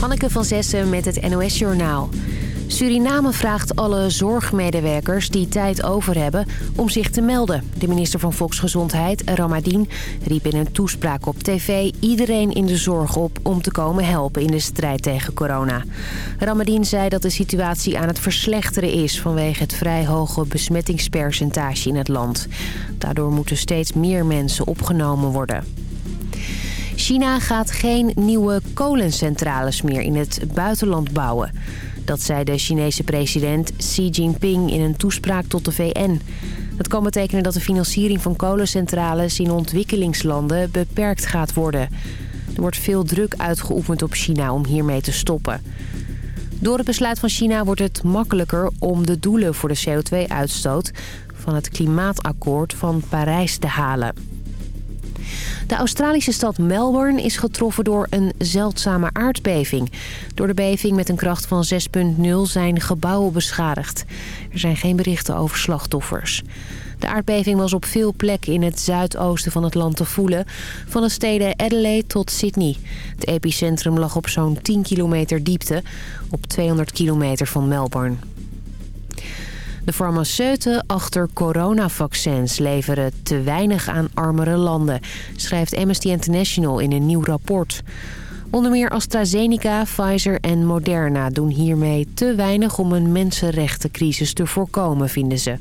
Hanneke van Zessen met het NOS Journaal. Suriname vraagt alle zorgmedewerkers die tijd over hebben om zich te melden. De minister van Volksgezondheid, Ramadien, riep in een toespraak op tv iedereen in de zorg op om te komen helpen in de strijd tegen corona. Ramadien zei dat de situatie aan het verslechteren is vanwege het vrij hoge besmettingspercentage in het land. Daardoor moeten steeds meer mensen opgenomen worden. China gaat geen nieuwe kolencentrales meer in het buitenland bouwen. Dat zei de Chinese president Xi Jinping in een toespraak tot de VN. Dat kan betekenen dat de financiering van kolencentrales in ontwikkelingslanden beperkt gaat worden. Er wordt veel druk uitgeoefend op China om hiermee te stoppen. Door het besluit van China wordt het makkelijker om de doelen voor de CO2-uitstoot van het klimaatakkoord van Parijs te halen. De Australische stad Melbourne is getroffen door een zeldzame aardbeving. Door de beving met een kracht van 6,0 zijn gebouwen beschadigd. Er zijn geen berichten over slachtoffers. De aardbeving was op veel plekken in het zuidoosten van het land te voelen. Van de steden Adelaide tot Sydney. Het epicentrum lag op zo'n 10 kilometer diepte, op 200 kilometer van Melbourne. De farmaceuten achter coronavaccins leveren te weinig aan armere landen, schrijft Amnesty International in een nieuw rapport. Onder meer AstraZeneca, Pfizer en Moderna doen hiermee te weinig om een mensenrechtencrisis te voorkomen, vinden ze.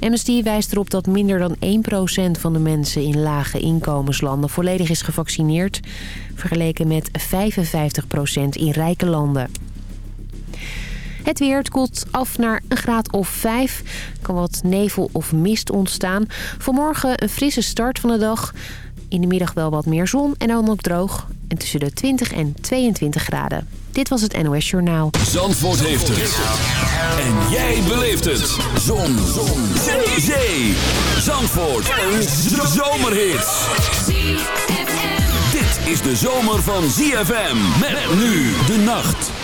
Amnesty wijst erop dat minder dan 1% van de mensen in lage inkomenslanden volledig is gevaccineerd, vergeleken met 55% in rijke landen. Het weer, het koelt af naar een graad of 5. Er kan wat nevel of mist ontstaan. Vanmorgen een frisse start van de dag. In de middag wel wat meer zon en dan ook droog. En tussen de 20 en 22 graden. Dit was het NOS Journaal. Zandvoort heeft het. En jij beleeft het. Zon. zon. Zee. Zee. Zandvoort. Een zomerhit. Dit is de zomer van ZFM. Met nu de nacht.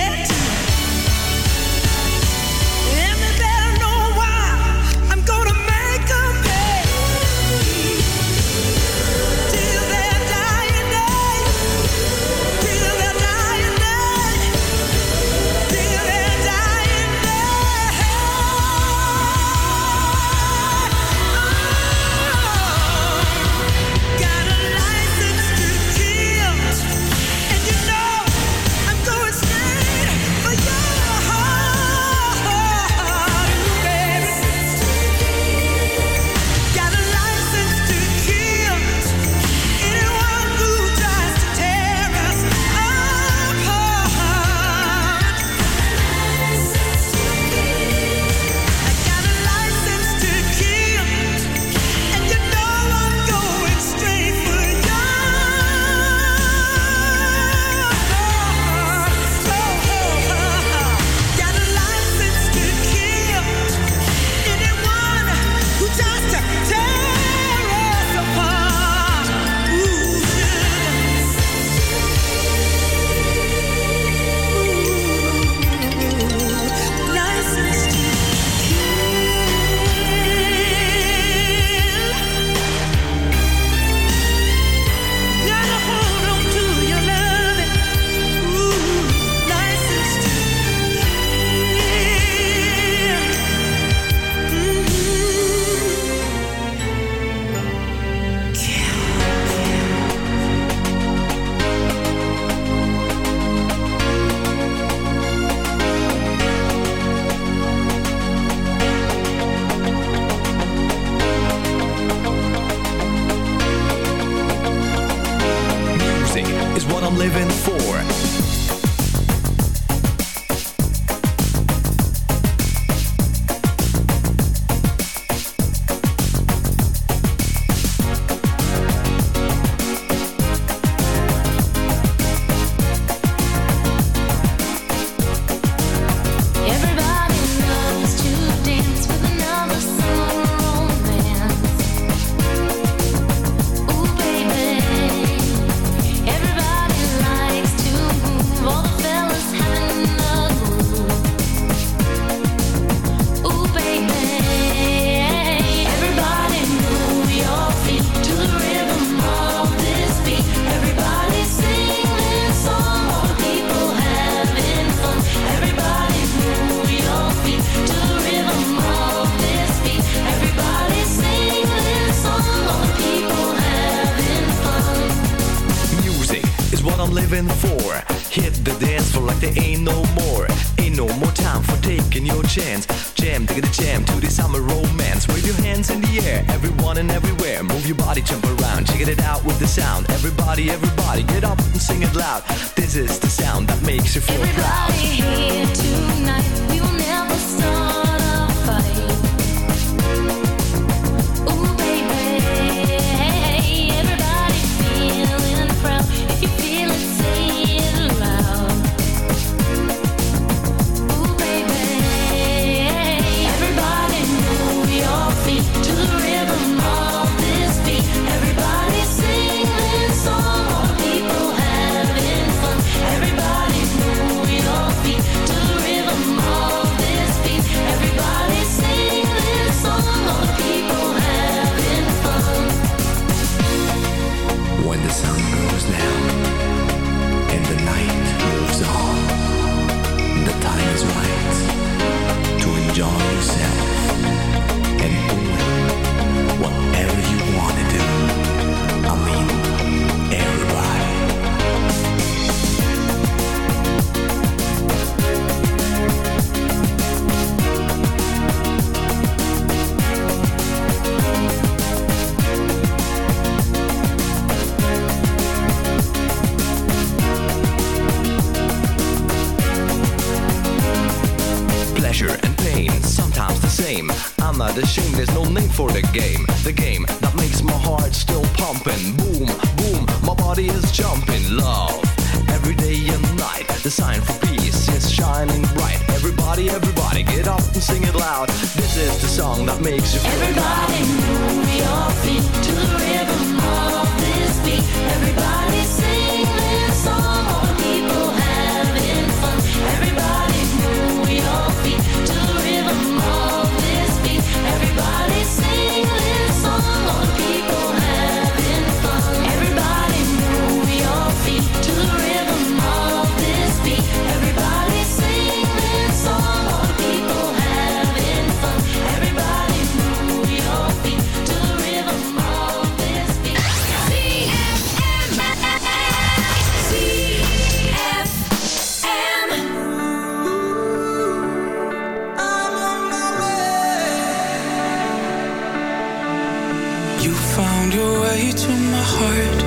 found your way to my heart.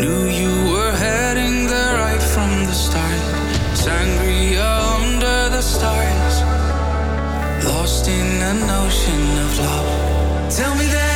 Knew you were heading there right from the start. Sangria under the stars, lost in an ocean of love. Tell me that.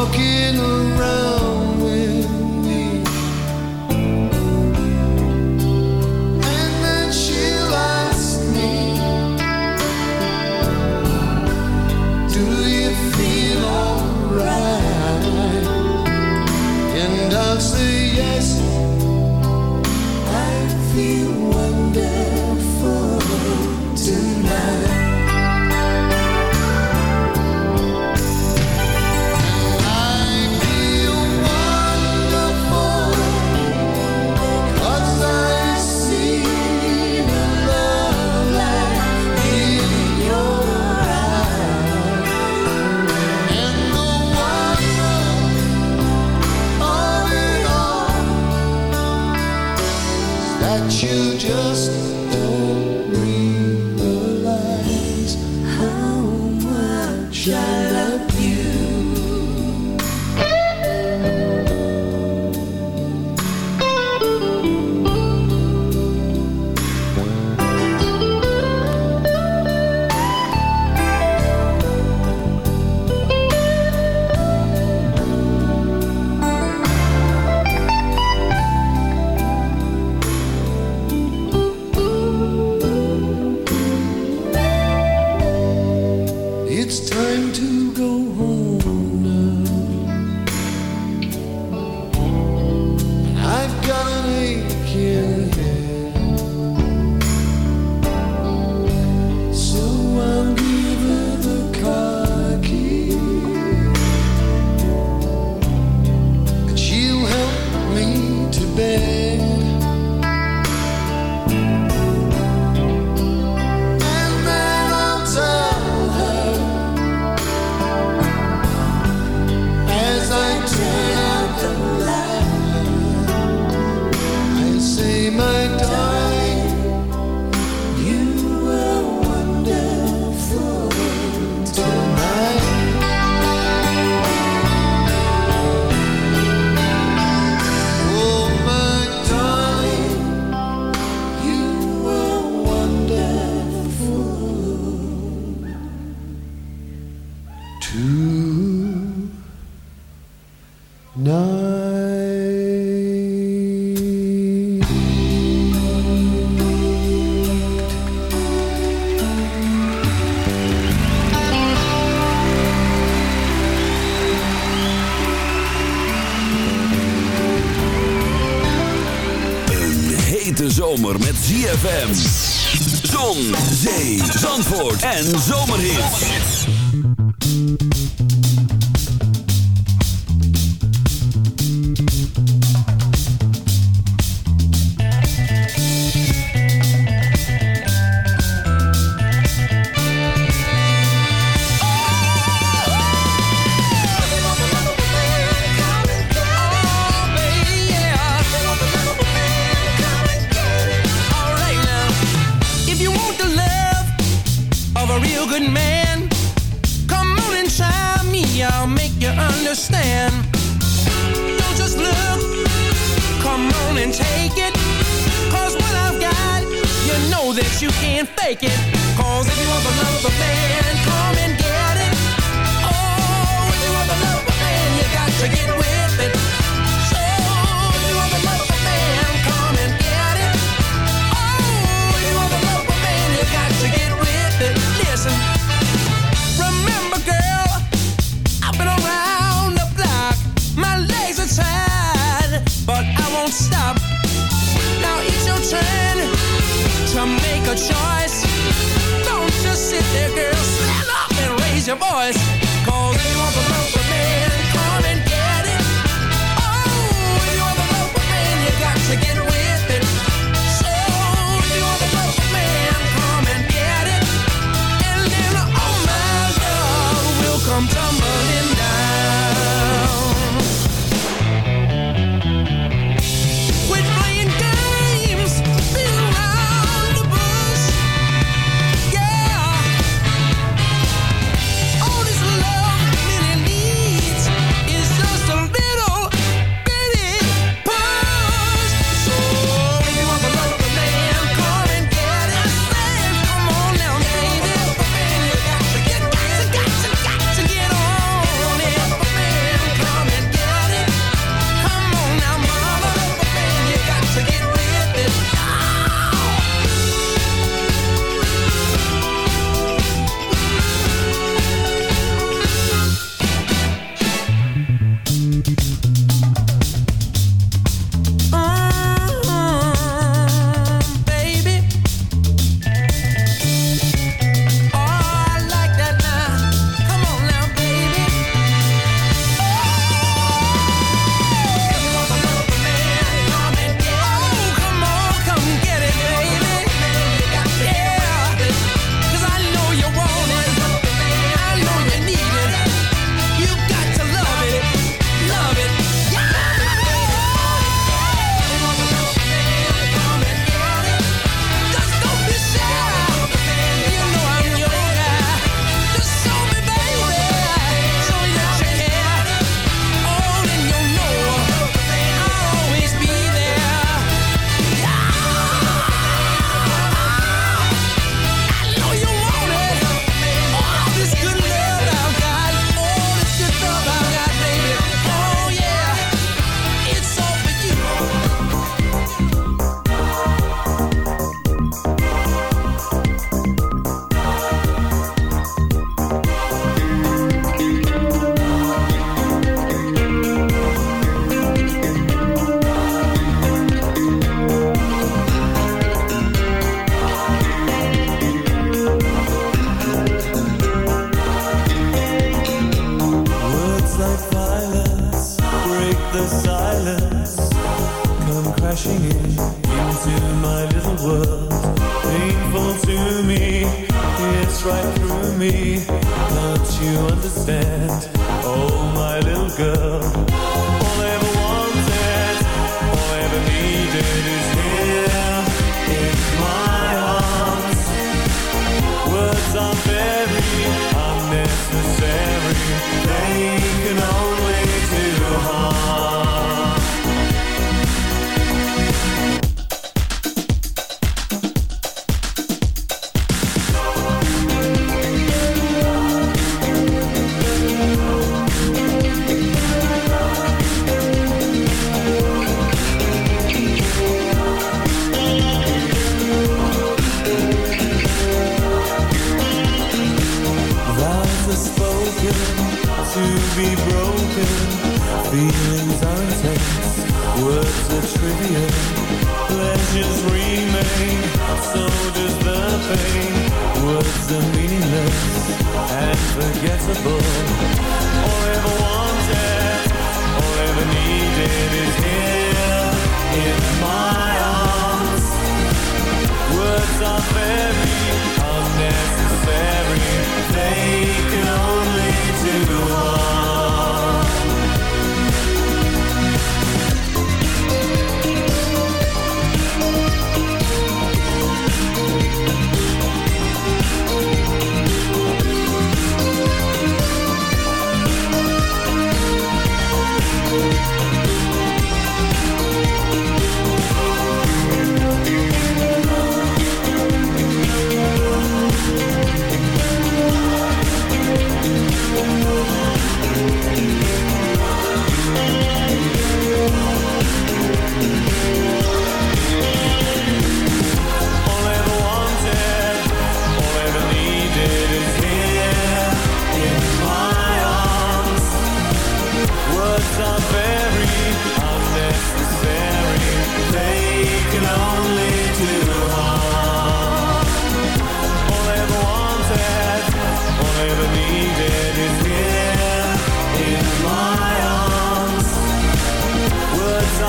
walking alone. En zomerhit.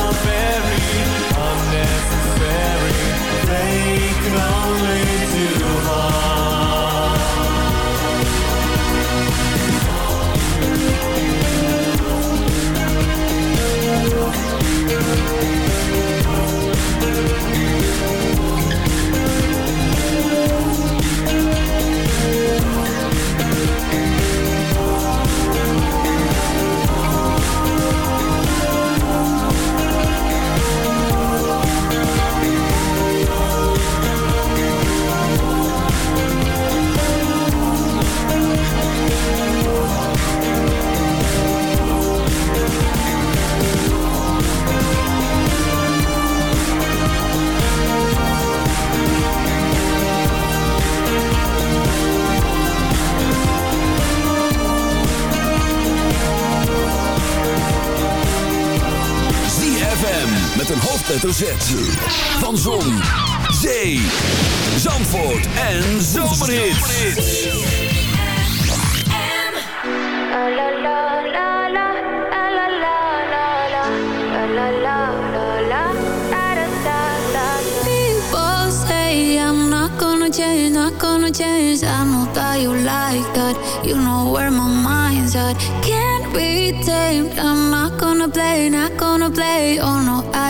moment een hoofdletter Z. Van Zon, Zee, Zandvoort en Zomerhits. Change, not gonna change. I know that you like that. You know where my mind's at. Can't be tamed. I'm not gonna play, not gonna play. Oh no,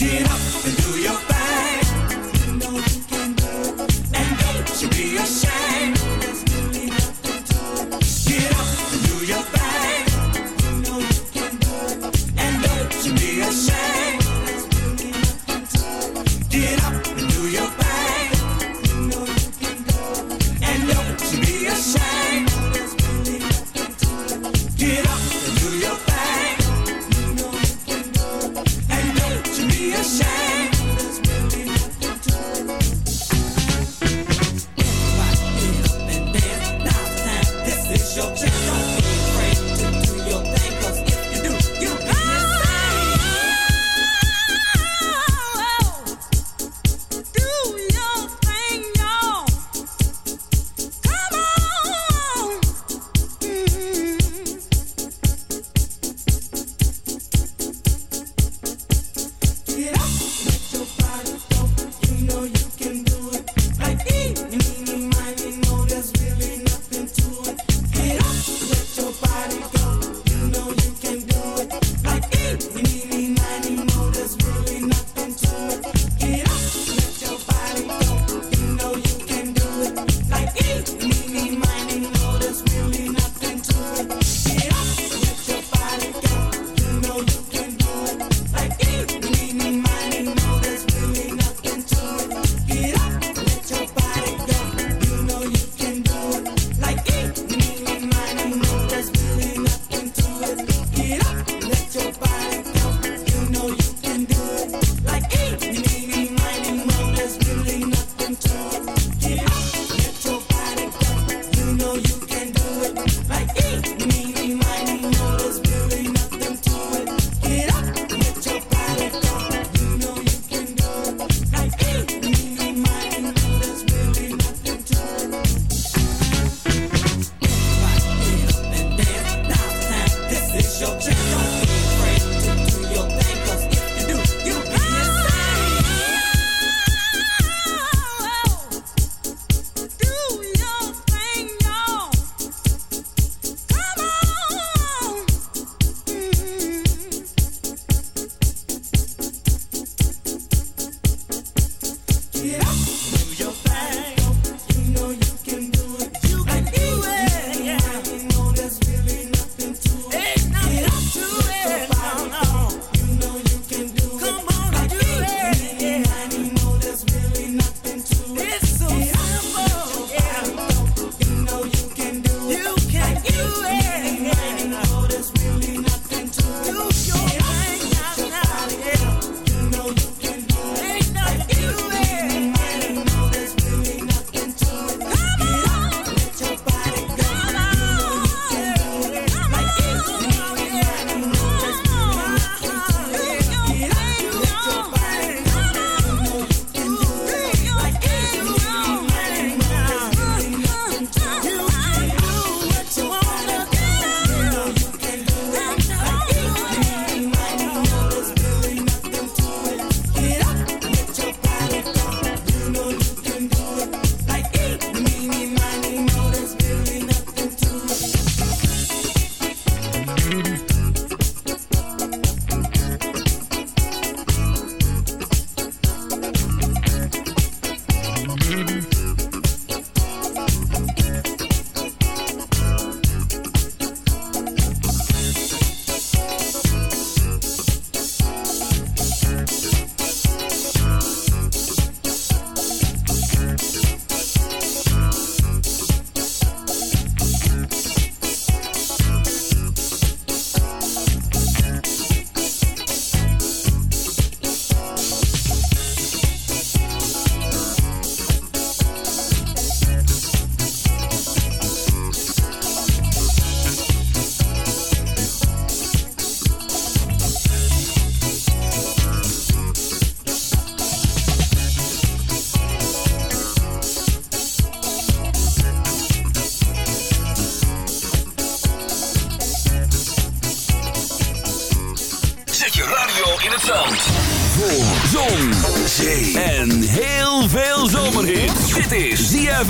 Get up and do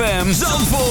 ZFM Zandvoort.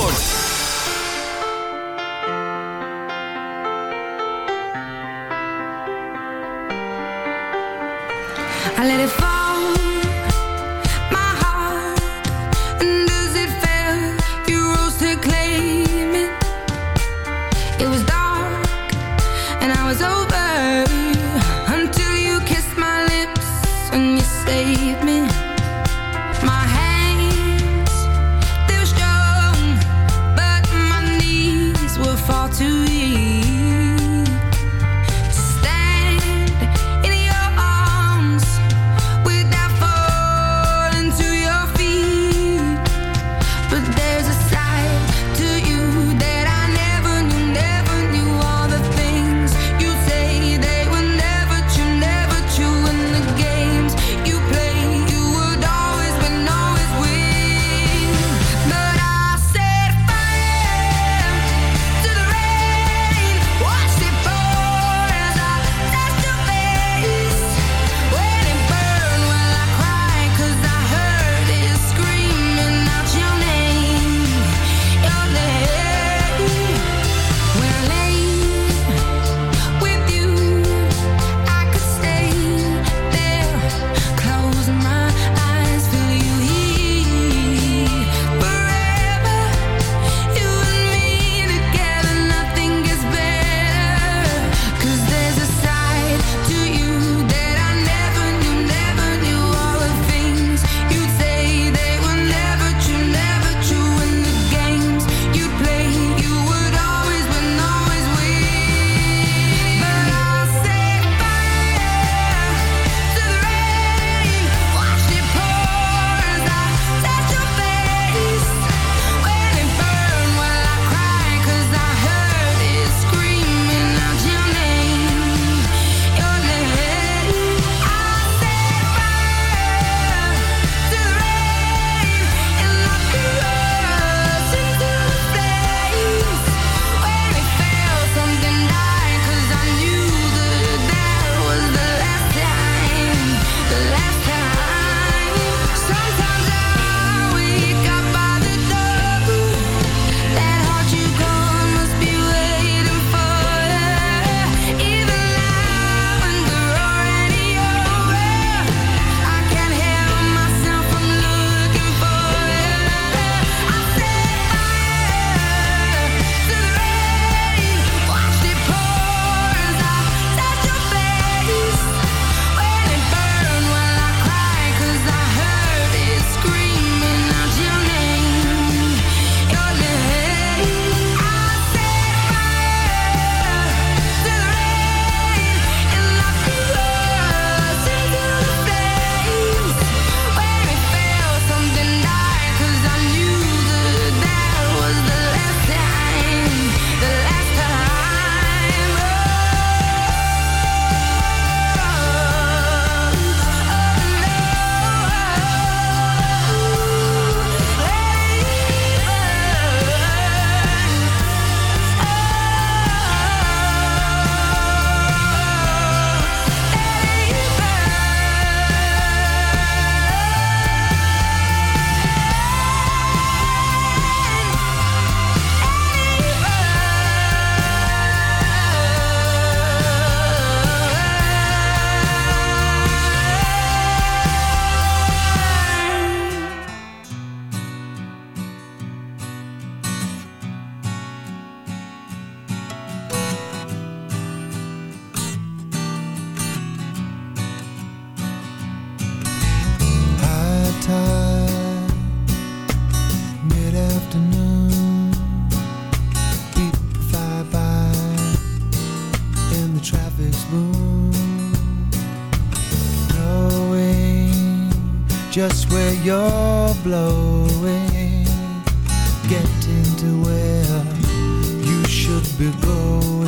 blowing, getting to where you should be going.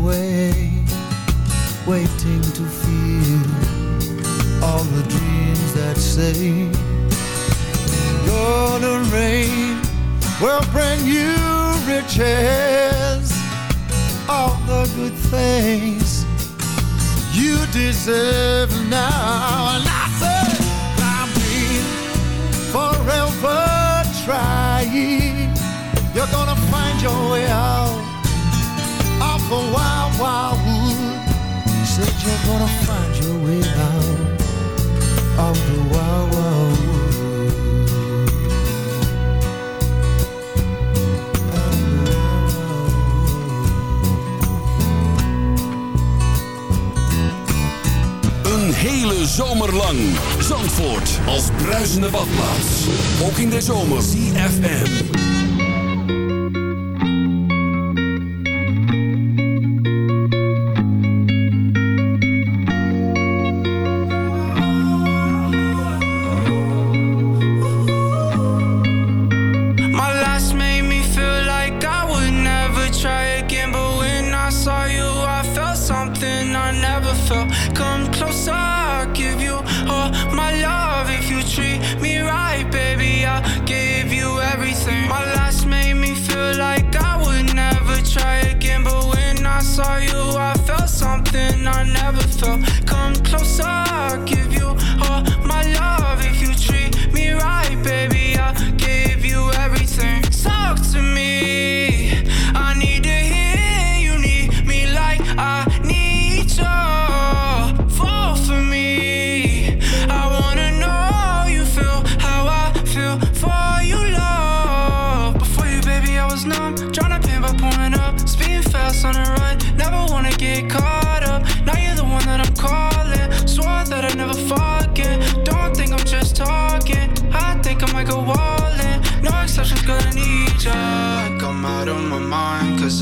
away, waiting to feel all the dreams that say, Gonna rain will bring you riches, all the good things you deserve now. And I said, I'm mean, forever trying, you're gonna find your way out for wild, wild wood. Said you're gonna find your way out of the wild, wild Een hele zomer lang. Zandvoort als bruisende badplaats. Ook in de zomer. CFM.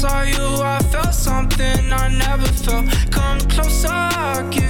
saw you, I felt something I never felt. Come closer, I give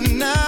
but now